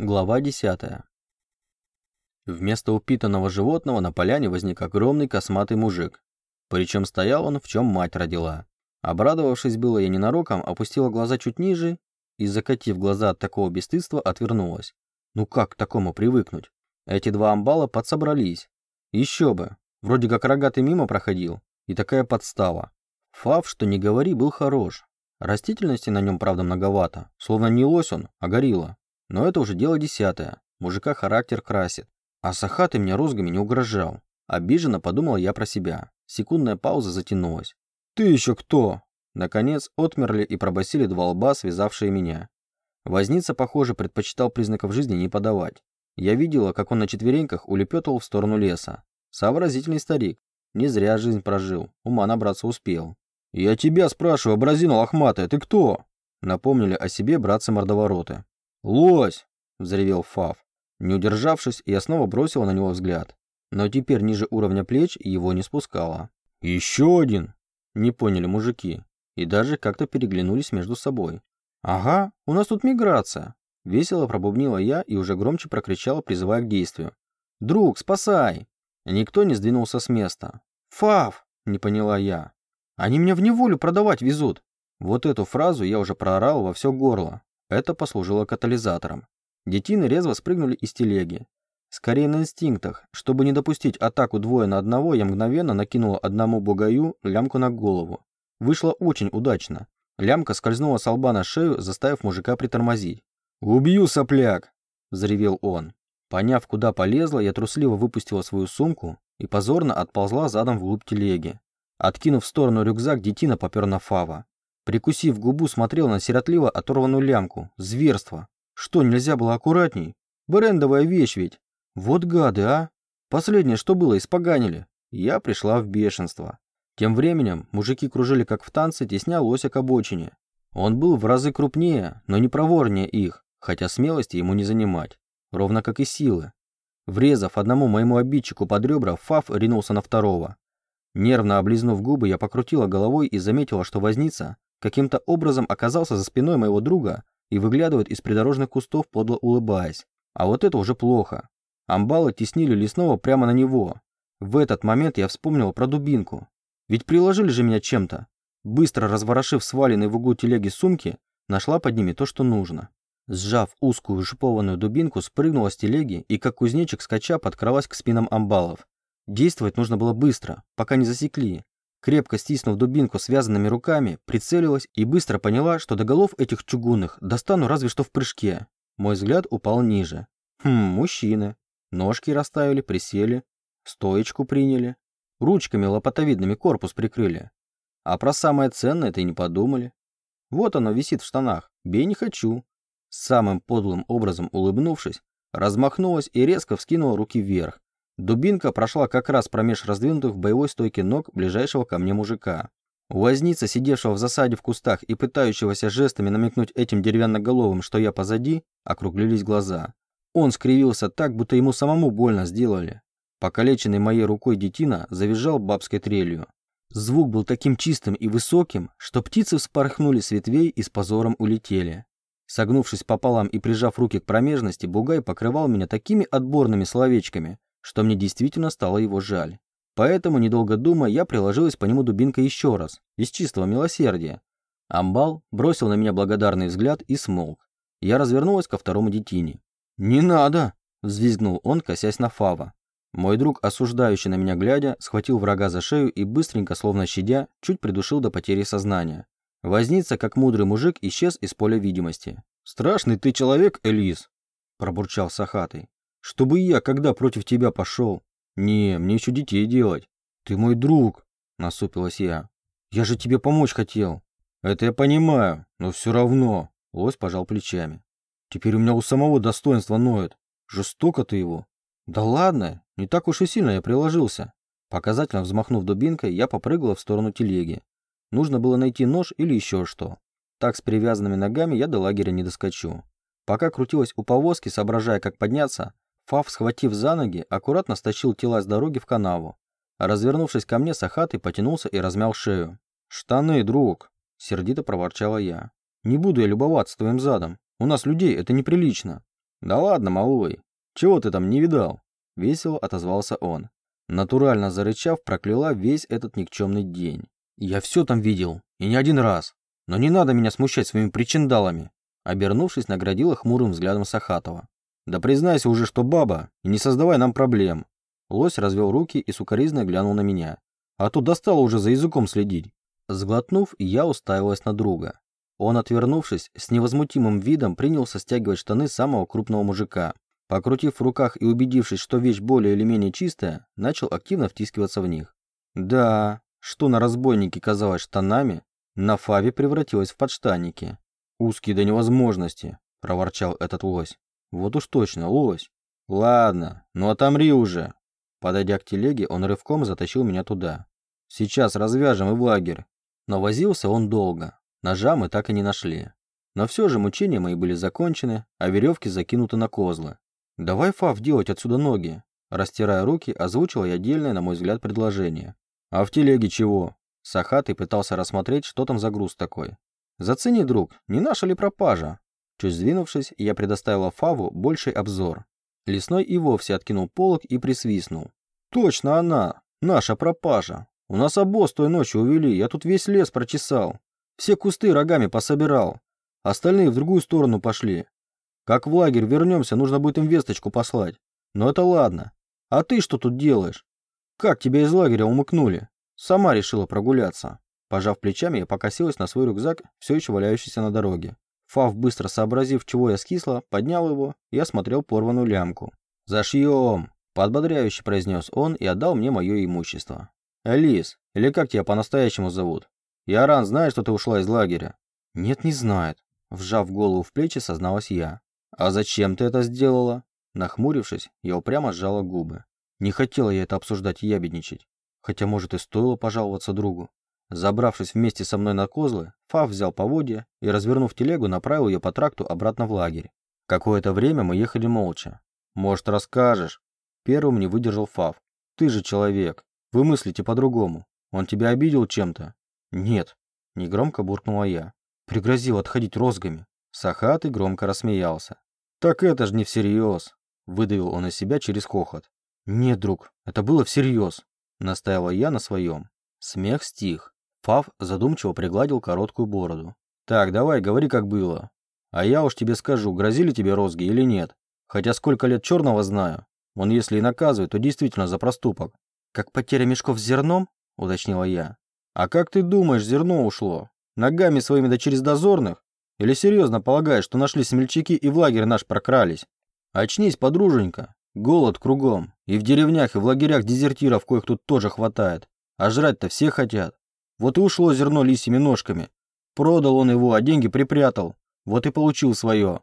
Глава 10. Вместо упитанного животного на поляне возник огромный косматый мужик. Причем стоял он, в чем мать родила. Обрадовавшись было, я ненароком опустила глаза чуть ниже и, закатив глаза от такого бесстыдства, отвернулась. Ну как к такому привыкнуть? Эти два амбала подсобрались. Еще бы, вроде как рогатый мимо проходил, и такая подстава. Фав, что не говори, был хорош. Растительности на нем, правда, многовато, словно не лось он, а горилла. Но это уже дело десятое. Мужика характер красит. А Сахаты мне розгами не угрожал. Обиженно подумал я про себя. Секундная пауза затянулась. «Ты еще кто?» Наконец отмерли и пробасили два лба, связавшие меня. Возница, похоже, предпочитал признаков жизни не подавать. Я видела, как он на четвереньках улепетывал в сторону леса. Сообразительный старик. Не зря жизнь прожил, ума набраться успел. «Я тебя спрашиваю, образина лохматая, ты кто?» Напомнили о себе братцы-мордовороты. «Лось!» – взревел Фав. Не удержавшись, я снова бросила на него взгляд. Но теперь ниже уровня плеч его не спускала. «Еще один!» – не поняли мужики. И даже как-то переглянулись между собой. «Ага, у нас тут миграция!» Весело пробубнила я и уже громче прокричала, призывая к действию. «Друг, спасай!» Никто не сдвинулся с места. «Фав!» – не поняла я. «Они меня в неволю продавать везут!» Вот эту фразу я уже проорал во все горло, это послужило катализатором. Детины резво спрыгнули из телеги. Скорее на инстинктах. Чтобы не допустить атаку двое на одного, я мгновенно накинула одному бугаю лямку на голову. Вышло очень удачно. Лямка скользнула с лба на шею, заставив мужика притормозить. «Убью, сопляк!» – взревел он. Поняв, куда полезла, я трусливо выпустила свою сумку и позорно отползла задом вглубь телеги. Откинув в сторону рюкзак, детина попер на Фава. Прикусив губу, смотрел на сиротливо оторванную лямку. Зверство. Что, нельзя было аккуратней? Брендовая вещь ведь. Вот гады, а? Последнее, что было, испоганили. Я пришла в бешенство. Тем временем мужики кружили как в танце, тесня лося к обочине. Он был в разы крупнее, но не проворнее их, хотя смелости ему не занимать. Ровно как и силы. Врезав одному моему обидчику под ребра, Фаф ринулся на второго. Нервно облизнув губы, я покрутила головой и заметила, что возница каким-то образом оказался за спиной моего друга и выглядывает из придорожных кустов, подло улыбаясь. А вот это уже плохо. Амбалы теснили лесного прямо на него. В этот момент я вспомнил про дубинку. Ведь приложили же меня чем-то. Быстро разворошив сваленные в углу телеги сумки, нашла под ними то, что нужно. Сжав узкую шипованную дубинку, спрыгнула с телеги и, как кузнечик скача, подкралась к спинам амбалов. Действовать нужно было быстро, пока не засекли, Крепко стиснув дубинку связанными руками, прицелилась и быстро поняла, что до голов этих чугунных достану разве что в прыжке. Мой взгляд упал ниже. Хм, мужчины. Ножки расставили, присели, стоечку приняли, ручками лопатовидными корпус прикрыли. А про самое ценное-то и не подумали. Вот оно висит в штанах, бей не хочу. Самым подлым образом улыбнувшись, размахнулась и резко вскинула руки вверх, Дубинка прошла как раз промеж раздвинутых в боевой стойке ног ближайшего ко мне мужика. У сидевшего в засаде в кустах и пытающегося жестами намекнуть этим деревянноголовым, что я позади, округлились глаза. Он скривился так, будто ему самому больно сделали. Покалеченный моей рукой детина завизжал бабской трелью. Звук был таким чистым и высоким, что птицы вспорхнули с ветвей и с позором улетели. Согнувшись пополам и прижав руки к промежности, Бугай покрывал меня такими отборными словечками, что мне действительно стало его жаль. Поэтому, недолго думая, я приложилась по нему дубинкой еще раз, из чистого милосердия. Амбал бросил на меня благодарный взгляд и смолк. Я развернулась ко второму детине. «Не надо!» – взвизгнул он, косясь на Фава. Мой друг, осуждающий на меня глядя, схватил врага за шею и быстренько, словно щадя, чуть придушил до потери сознания. Возница, как мудрый мужик, исчез из поля видимости. «Страшный ты человек, Элис!» – пробурчал Сахатый. Чтобы я когда против тебя пошел? Не, мне еще детей делать. Ты мой друг, насупилась я. Я же тебе помочь хотел. Это я понимаю, но все равно. Лось пожал плечами. Теперь у меня у самого достоинства ноет. Жестоко ты его. Да ладно, не так уж и сильно я приложился. Показательно взмахнув дубинкой, я попрыгала в сторону телеги. Нужно было найти нож или еще что. Так с привязанными ногами я до лагеря не доскочу. Пока крутилась у повозки, соображая, как подняться, Фав, схватив за ноги, аккуратно стащил тела с дороги в канаву. Развернувшись ко мне, Сахатый потянулся и размял шею. «Штаны, друг!» – сердито проворчала я. «Не буду я любоваться твоим задом. У нас людей это неприлично». Да ладно, малой. Чего ты там не видал? Весело отозвался он. Натурально зарычав, прокляла весь этот никчемный день. Я все там видел, и не один раз. Но не надо меня смущать своими причиндалами. Обернувшись, наградила хмурым взглядом Сахатова. Да признайся уже, что баба, и не создавай нам проблем. Лось развел руки и сукоризно глянул на меня. А то достало уже за языком следить. Сглотнув, я уставилась на друга. Он, отвернувшись, с невозмутимым видом принялся стягивать штаны самого крупного мужика. Покрутив в руках и убедившись, что вещь более или менее чистая, начал активно втискиваться в них. Да, что на разбойнике казалось штанами, на фаве превратилось в подштанники. «Узкие до невозможности», – проворчал этот лось. «Вот уж точно, лось. Ладно, ну отомри уже». Подойдя к телеге, он рывком затащил меня туда. «Сейчас развяжем и в лагерь». Но возился он долго. Ножа мы так и не нашли. Но все же мучения мои были закончены, а веревки закинуты на козлы. «Давай, Фав, делать отсюда ноги!» Растирая руки, озвучил я отдельное, на мой взгляд, предложение. «А в телеге чего?» Сахатый пытался рассмотреть, что там за груз такой. «Зацени, друг, не наша ли пропажа?» Чуть сдвинувшись, я предоставила Фаву больший обзор. Лесной и вовсе откинул полог и присвистнул. «Точно она! Наша пропажа! У нас обоз той ночью увели, я тут весь лес прочесал. Все кусты рогами пособирал. Остальные в другую сторону пошли. Как в лагерь вернемся, нужно будет им весточку послать. Но это ладно. А ты что тут делаешь? Как тебя из лагеря умыкнули? Сама решила прогуляться. Пожав плечами, я покосилась на свой рюкзак, все еще валяющийся на дороге. Фав, быстро сообразив, чего я скисла, поднял его и осмотрел порванную лямку. «Зашьем!» – подбодряюще произнес он и отдал мне мое имущество. «Элис, или как тебя по-настоящему зовут? Яран знает, что ты ушла из лагеря?» «Нет, не знает», – вжав голову в плечи, созналась я. «А зачем ты это сделала?» Нахмурившись, я упрямо сжала губы. Не хотела я это обсуждать и ябедничать. Хотя, может, и стоило пожаловаться другу. Забравшись вместе со мной на козлы, Фав взял поводья и, развернув телегу, направил ее по тракту обратно в лагерь. Какое-то время мы ехали молча. «Может, расскажешь?» Первым не выдержал Фав. «Ты же человек. Вы мыслите по-другому. Он тебя обидел чем-то?» «Нет», — негромко буркнула я. Пригрозил отходить розгами. Сахатый громко рассмеялся. «Так это ж не всерьез», — выдавил он из себя через хохот. «Нет, друг, это было всерьез», — настаивала я на своем. Смех стих. Фав задумчиво пригладил короткую бороду. «Так, давай, говори, как было. А я уж тебе скажу, грозили тебе розги или нет. Хотя сколько лет черного знаю. Он если и наказывает, то действительно за проступок». «Как потеря мешков с зерном?» — уточнила я. А как ты думаешь, зерно ушло? Ногами своими да через дозорных? Или серьезно полагаешь, что нашли смельчаки и в лагерь наш прокрались? Очнись, подруженька. Голод кругом. И в деревнях, и в лагерях дезертиров, коих тут тоже хватает. А жрать-то все хотят. Вот и ушло зерно лисьими ножками. Продал он его, а деньги припрятал. Вот и получил свое.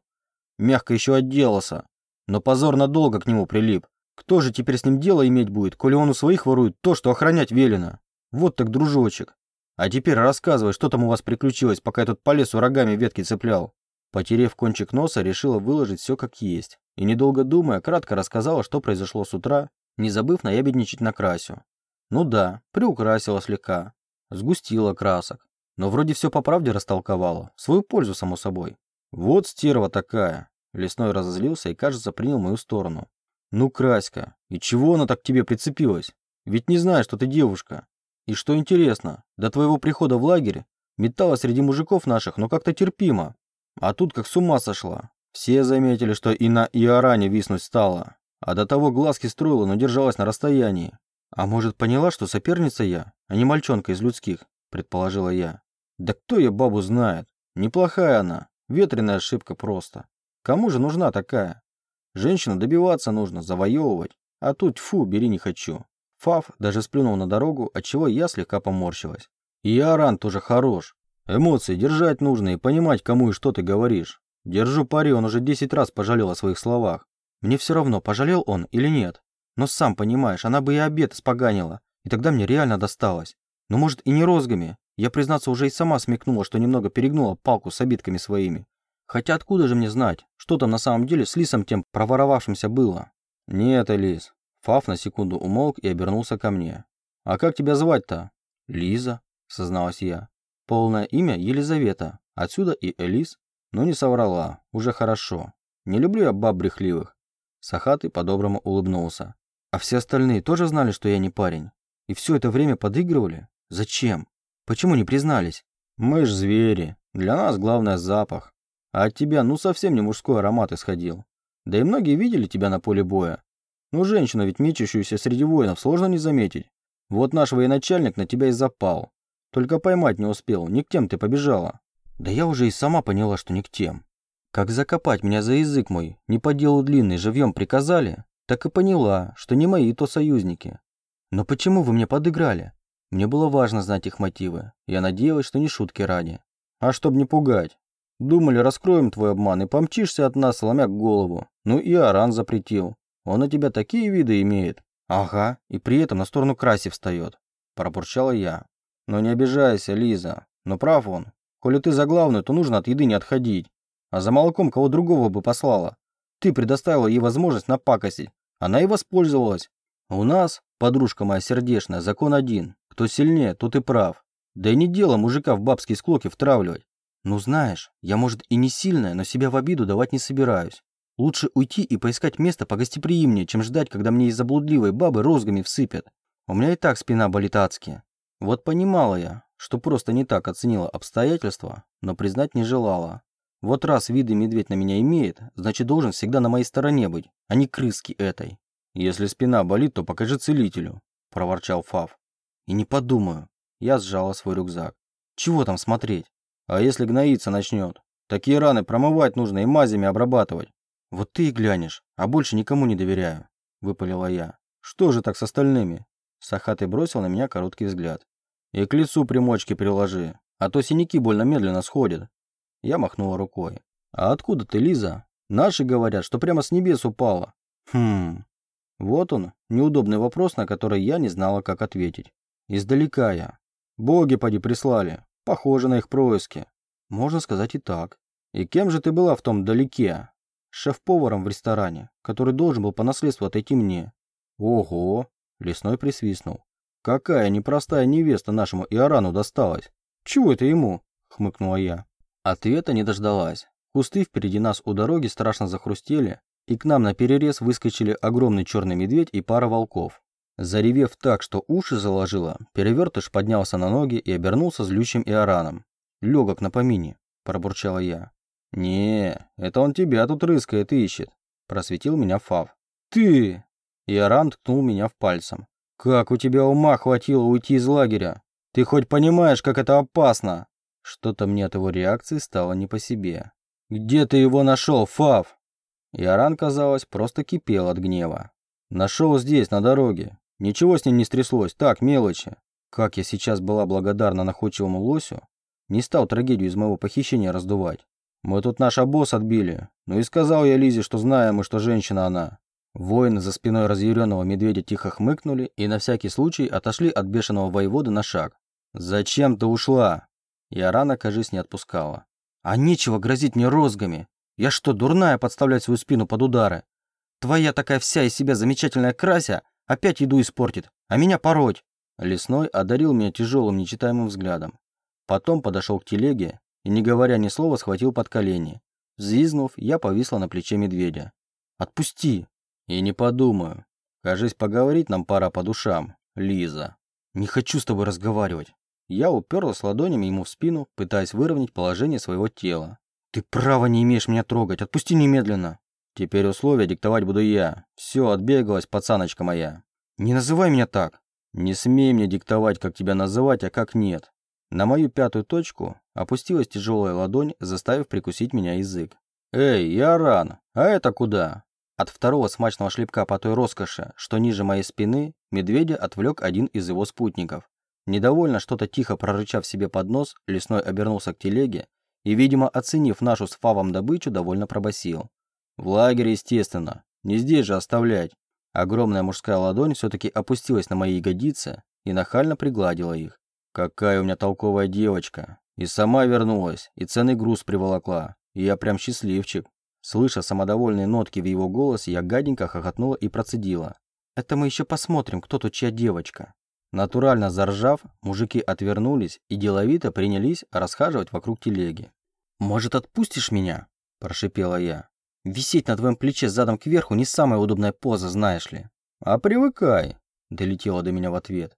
Мягко еще отделался. Но позор надолго к нему прилип. Кто же теперь с ним дело иметь будет, коли он у своих ворует то, что охранять велено? Вот так, дружочек. А теперь рассказывай, что там у вас приключилось, пока я тут по лесу рогами ветки цеплял. Потерев кончик носа, решила выложить все как есть. И недолго думая, кратко рассказала, что произошло с утра, не забыв наябедничать на красю. Ну да, приукрасила слегка. Сгустила красок. Но вроде все по правде растолковала. В свою пользу, само собой. Вот стерва такая. Лесной разозлился и, кажется, принял мою сторону. Ну, Краська, и чего она так к тебе прицепилась? Ведь не знаю, что ты девушка. И что интересно, до твоего прихода в лагерь металла среди мужиков наших, но как-то терпимо. А тут как с ума сошла. Все заметили, что и на Иоране виснуть стала. А до того глазки строила, но держалась на расстоянии. А может, поняла, что соперница я, а не мальчонка из людских, предположила я. Да кто я бабу знает? Неплохая она, ветреная ошибка просто. Кому же нужна такая? Женщину добиваться нужно, завоевывать. А тут, фу, бери не хочу. Фав даже сплюнул на дорогу, отчего я слегка поморщилась. И Аран тоже хорош. Эмоции держать нужно и понимать, кому и что ты говоришь. Держу пари, он уже десять раз пожалел о своих словах. Мне все равно, пожалел он или нет. Но сам понимаешь, она бы и обед испоганила, и тогда мне реально досталось. Но может и не розгами. Я, признаться, уже и сама смекнула, что немного перегнула палку с обидками своими. Хотя откуда же мне знать, что там на самом деле с Лисом тем проворовавшимся было? Нет, Элис, Фаф на секунду умолк и обернулся ко мне. «А как тебя звать-то?» «Лиза», — созналась я. «Полное имя Елизавета. Отсюда и Элис». Но не соврала. Уже хорошо. Не люблю я баб брехливых. Сахатый по-доброму улыбнулся. А все остальные тоже знали, что я не парень? И все это время подыгрывали? Зачем? Почему не признались? Мы ж звери. Для нас главное запах. А от тебя ну совсем не мужской аромат исходил. Да и многие видели тебя на поле боя. Ну женщину ведь мечущуюся среди воинов сложно не заметить. Вот наш военачальник на тебя и запал. Только поймать не успел, не к тем ты побежала. Да я уже и сама поняла, что не к тем. Как закопать меня за язык мой, не по делу длинный, живьем приказали, так и поняла, что не мои то союзники. Но почему вы мне подыграли? Мне было важно знать их мотивы. Я надеялась, что не шутки ради. А чтоб не пугать. Думали, раскроем твой обман и помчишься от нас, сломя голову. Ну и Аран запретил. Он на тебя такие виды имеет. Ага, и при этом на сторону Краси встает. Пробурчала я. Но не обижайся, Лиза. Но прав он. Коли ты за главную, то нужно от еды не отходить. А за молоком кого другого бы послала. Ты предоставила ей возможность напакостить. Она и воспользовалась. у нас, подружка моя сердечная, закон один. Кто сильнее, тот и прав. Да и не дело мужика в бабские склоки втравливать. Ну знаешь, я, может, и не сильная, но себя в обиду давать не собираюсь. Лучше уйти и поискать место погостеприимнее, чем ждать, когда мне из заблудливой бабы розгами всыпят. У меня и так спина болит адски. Вот понимала я, что просто не так оценила обстоятельства, но признать не желала. Вот раз виды медведь на меня имеет, значит должен всегда на моей стороне быть, а не крыски этой. Если спина болит, то покажи целителю, проворчал Фав. И не подумаю. Я сжала свой рюкзак. Чего там смотреть? А если гноиться начнет? Такие раны промывать нужно и мазями обрабатывать. Вот ты и глянешь, а больше никому не доверяю, выпалила я. Что же так с остальными? Сахатый бросил на меня короткий взгляд. И к лицу примочки приложи, а то синяки больно медленно сходят. Я махнула рукой. А откуда ты, Лиза? Наши говорят, что прямо с небес упала. Хм. Вот он, неудобный вопрос, на который я не знала, как ответить. Издалека я. Боги поди прислали. Похоже на их происки. Можно сказать и так. И кем же ты была в том далеке? Шеф-поваром в ресторане, который должен был по наследству отойти мне. Ого! Лесной присвистнул. Какая непростая невеста нашему Иорану досталась. Чего это ему? Хмыкнула я. Ответа не дождалась. Кусты впереди нас у дороги страшно захрустели, и к нам на перерез выскочили огромный черный медведь и пара волков. Заревев так, что уши заложило, перевертыш поднялся на ноги и обернулся злющим Иораном. «Легок на помине», – пробурчала я. «Не, это он тебя тут рыскает и ищет», – просветил меня Фав. «Ты!» Иоран ткнул меня в пальцем. «Как у тебя ума хватило уйти из лагеря? Ты хоть понимаешь, как это опасно?» Что-то мне от его реакции стало не по себе. «Где ты его нашел, Фав?» Иоран, казалось, просто кипел от гнева. «Нашел здесь, на дороге. Ничего с ним не стряслось, так, мелочи. Как я сейчас была благодарна находчивому лосю, не стал трагедию из моего похищения раздувать. Мы тут наш обоз отбили. Ну и сказал я Лизе, что знаем и что женщина она. Воины за спиной разъяренного медведя тихо хмыкнули и на всякий случай отошли от бешеного воевода на шаг. «Зачем ты ушла?» Я рано, кажись, не отпускала. «А нечего грозить мне розгами. Я что, дурная подставлять свою спину под удары? Твоя такая вся из себя замечательная крася Опять еду испортит, а меня пороть. Лесной одарил меня тяжелым нечитаемым взглядом. Потом подошел к телеге и, не говоря ни слова, схватил под колени. Взвизгнув, я повисла на плече медведя. «Отпусти!» «И не подумаю. Кажись, поговорить нам пора по душам, Лиза». «Не хочу с тобой разговаривать». Я уперлась ладонями ему в спину, пытаясь выровнять положение своего тела. «Ты права не имеешь меня трогать. Отпусти немедленно!» Теперь условия диктовать буду я. Все, отбегалась, пацаночка моя. Не называй меня так. Не смей мне диктовать, как тебя называть, а как нет. На мою пятую точку опустилась тяжелая ладонь, заставив прикусить меня язык. «Эй, я ран, а это куда?» От второго смачного шлепка по той роскоши, что ниже моей спины, медведя отвлек один из его спутников. Недовольно что-то тихо прорычав себе под нос, лесной обернулся к телеге и, видимо, оценив нашу с Фавом добычу, довольно пробасил. В лагере, естественно. Не здесь же оставлять. Огромная мужская ладонь все-таки опустилась на мои ягодицы и нахально пригладила их. Какая у меня толковая девочка. И сама вернулась, и ценный груз приволокла. И я прям счастливчик. Слыша самодовольные нотки в его голосе, я гаденько хохотнула и процедила. «Это мы еще посмотрим, кто тут чья девочка». Натурально заржав, мужики отвернулись и деловито принялись расхаживать вокруг телеги. «Может, отпустишь меня?» – прошипела я. Висеть на твоем плече задом кверху не самая удобная поза, знаешь ли. А привыкай, долетело до меня в ответ.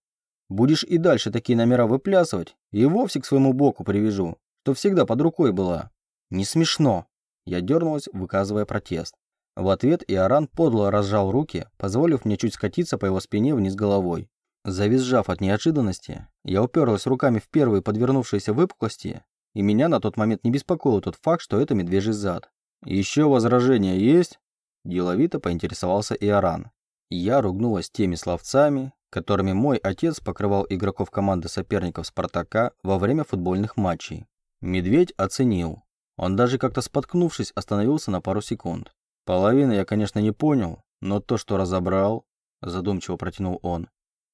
Будешь и дальше такие номера выплясывать, и вовсе к своему боку привяжу, что всегда под рукой была. Не смешно. Я дернулась, выказывая протест. В ответ Иоран подло разжал руки, позволив мне чуть скатиться по его спине вниз головой. Завизжав от неожиданности, я уперлась руками в первые подвернувшиеся выпуклости, и меня на тот момент не беспокоил тот факт, что это медвежий зад. «Еще возражения есть?» Деловито поинтересовался Иоран. Я ругнулась теми словцами, которыми мой отец покрывал игроков команды соперников «Спартака» во время футбольных матчей. Медведь оценил. Он даже как-то споткнувшись остановился на пару секунд. Половины я, конечно, не понял, но то, что разобрал, задумчиво протянул он.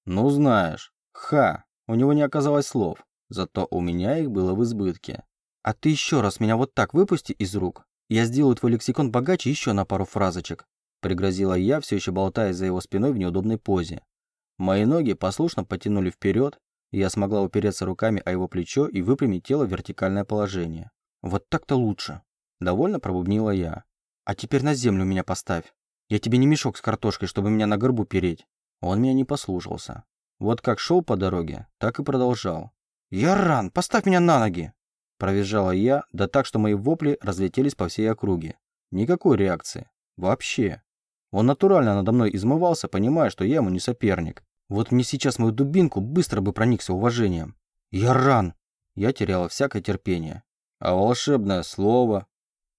Ну, знаешь, ха, у него не оказалось слов, зато у меня их было в избытке. А ты еще раз меня вот так выпусти из рук, я сделаю твой лексикон богаче еще на пару фразочек, пригрозила я, все еще болтая за его спиной в неудобной позе. Мои ноги послушно потянули вперед, и я смогла упереться руками о его плечо и выпрямить тело в вертикальное положение. Вот так-то лучше. Довольно пробубнила я. А теперь на землю меня поставь. Я тебе не мешок с картошкой, чтобы меня на горбу переть. Он меня не послушался. Вот как шел по дороге, так и продолжал. «Яран, поставь меня на ноги!» Провизжала я, да так, что мои вопли разлетелись по всей округе. Никакой реакции. Вообще. Он натурально надо мной измывался, понимая, что я ему не соперник. Вот мне сейчас мою дубинку быстро бы проникся уважением. Яран! Я теряла всякое терпение. А волшебное слово?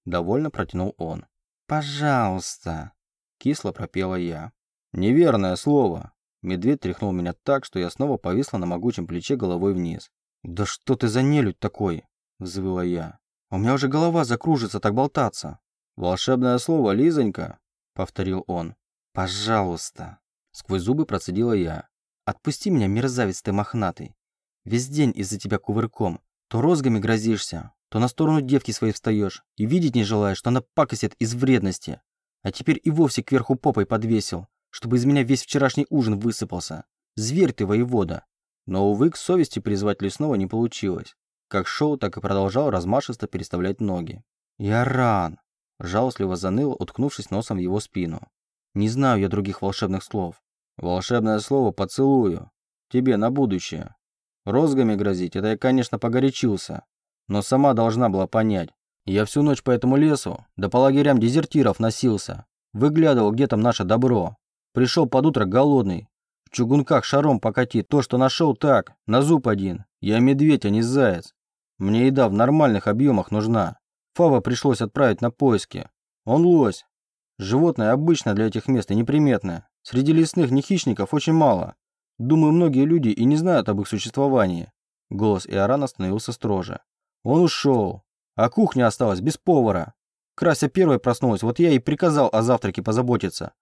Довольно протянул он. «Пожалуйста!» Кисло пропела я. «Неверное слово!» Медведь тряхнул меня так, что я снова повисла на могучем плече головой вниз. «Да что ты за нелюдь такой?» Взвыла я. «У меня уже голова закружится так болтаться!» «Волшебное слово, Лизонька!» Повторил он. «Пожалуйста!» Сквозь зубы процедила я. «Отпусти меня, мерзавец ты мохнатый! Весь день из-за тебя кувырком. То розгами грозишься, то на сторону девки своей встаешь и видеть не желаешь, что она пакостит из вредности. А теперь и вовсе кверху попой подвесил, чтобы из меня весь вчерашний ужин высыпался. Зверь ты, воевода. Но, увы, к совести призвать лесного не получилось. Как шел, так и продолжал размашисто переставлять ноги. Я ран. Жалостливо заныл, уткнувшись носом в его спину. Не знаю я других волшебных слов. Волшебное слово поцелую. Тебе на будущее. Розгами грозить, это я, конечно, погорячился но сама должна была понять. Я всю ночь по этому лесу, да по лагерям дезертиров носился. Выглядывал, где там наше добро. Пришел под утро голодный. В чугунках шаром покати. То, что нашел, так, на зуб один. Я медведь, а не заяц. Мне еда в нормальных объемах нужна. Фава пришлось отправить на поиски. Он лось. Животное обычно для этих мест и неприметное. Среди лесных не хищников очень мало. Думаю, многие люди и не знают об их существовании. Голос Иорана становился строже. Он ушел. А кухня осталась без повара. Крася первой проснулась, вот я и приказал о завтраке позаботиться.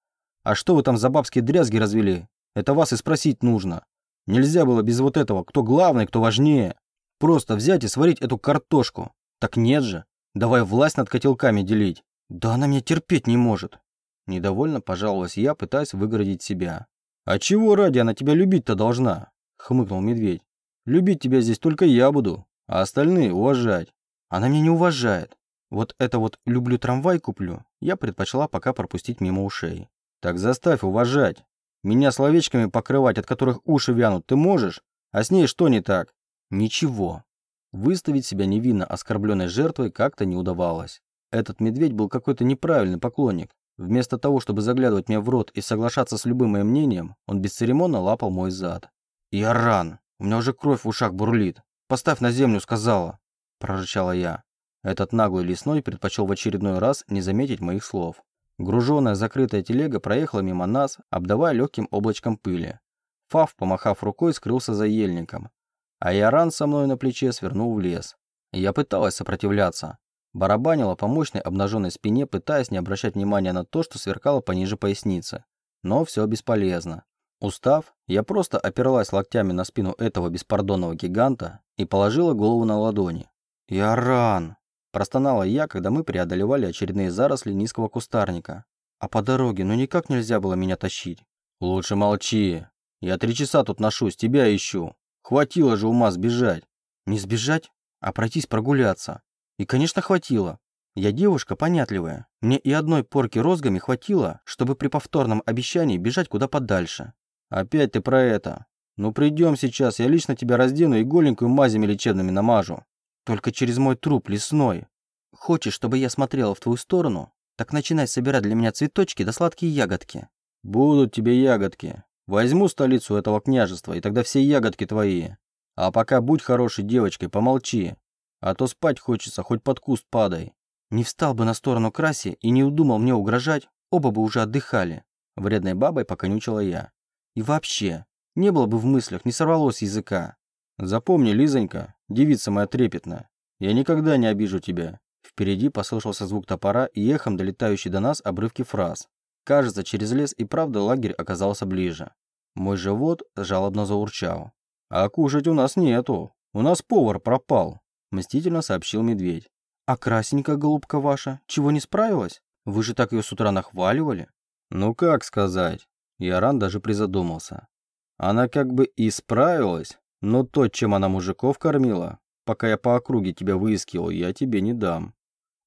А что вы там за бабские дрязги развели? Это вас и спросить нужно. Нельзя было без вот этого, кто главный, кто важнее. Просто взять и сварить эту картошку. Так нет же. Давай власть над котелками делить. Да она меня терпеть не может. Недовольно пожаловалась я, пытаясь выгородить себя. А чего ради она тебя любить-то должна? Хмыкнул медведь. Любить тебя здесь только я буду а остальные уважать. Она меня не уважает. Вот это вот «люблю трамвай куплю» я предпочла пока пропустить мимо ушей. Так заставь уважать. Меня словечками покрывать, от которых уши вянут, ты можешь? А с ней что не так? Ничего. Выставить себя невинно оскорбленной жертвой как-то не удавалось. Этот медведь был какой-то неправильный поклонник. Вместо того, чтобы заглядывать мне в рот и соглашаться с любым моим мнением, он бесцеремонно лапал мой зад. Я ран. У меня уже кровь в ушах бурлит. «Поставь на землю», — сказала, — прорычала я. Этот наглый лесной предпочел в очередной раз не заметить моих слов. Груженная закрытая телега проехала мимо нас, обдавая легким облачком пыли. Фав, помахав рукой, скрылся за ельником. А Яран со мной на плече свернул в лес. Я пыталась сопротивляться. Барабанила по мощной обнаженной спине, пытаясь не обращать внимания на то, что сверкало пониже поясницы. Но все бесполезно. Устав, я просто оперлась локтями на спину этого беспардонного гиганта и положила голову на ладони. «Я ран!» – простонала я, когда мы преодолевали очередные заросли низкого кустарника. «А по дороге ну никак нельзя было меня тащить». «Лучше молчи. Я три часа тут ношусь, тебя ищу. Хватило же ума сбежать». «Не сбежать, а пройтись прогуляться. И, конечно, хватило. Я девушка понятливая. Мне и одной порки розгами хватило, чтобы при повторном обещании бежать куда подальше. Опять ты про это. Ну придем сейчас, я лично тебя раздену и голенькую мазями лечебными намажу. Только через мой труп лесной. Хочешь, чтобы я смотрела в твою сторону? Так начинай собирать для меня цветочки да сладкие ягодки. Будут тебе ягодки. Возьму столицу этого княжества, и тогда все ягодки твои. А пока будь хорошей девочкой, помолчи. А то спать хочется, хоть под куст падай. Не встал бы на сторону Краси и не удумал мне угрожать, оба бы уже отдыхали. Вредной бабой поконючила я. И вообще, не было бы в мыслях, не сорвалось языка. Запомни, Лизонька, девица моя трепетная, я никогда не обижу тебя. Впереди послышался звук топора и эхом долетающий до нас обрывки фраз. Кажется, через лес и правда лагерь оказался ближе. Мой живот жалобно заурчал. «А кушать у нас нету. У нас повар пропал», – мстительно сообщил медведь. «А красенькая голубка ваша, чего не справилась? Вы же так ее с утра нахваливали». «Ну как сказать?» Яран даже призадумался. «Она как бы и справилась, но то, чем она мужиков кормила, пока я по округе тебя выискивал, я тебе не дам».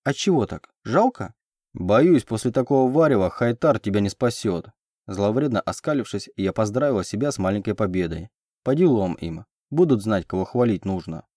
«А чего так? Жалко?» «Боюсь, после такого варева Хайтар тебя не спасет». Зловредно оскалившись, я поздравила себя с маленькой победой. По делам им. Будут знать, кого хвалить нужно.